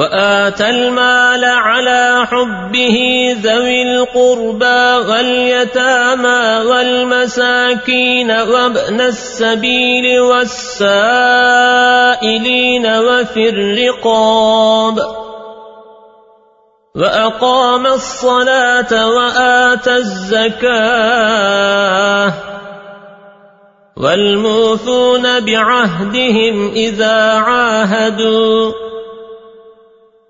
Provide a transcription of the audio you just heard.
وآتى المال على حبه ذوي القربى واليتامى والمساكين وابن السبيل والسائلين وفي الرقاب وأقام الصلاة وآتى الزكاة والموفون بعهدهم إذا عاهدوا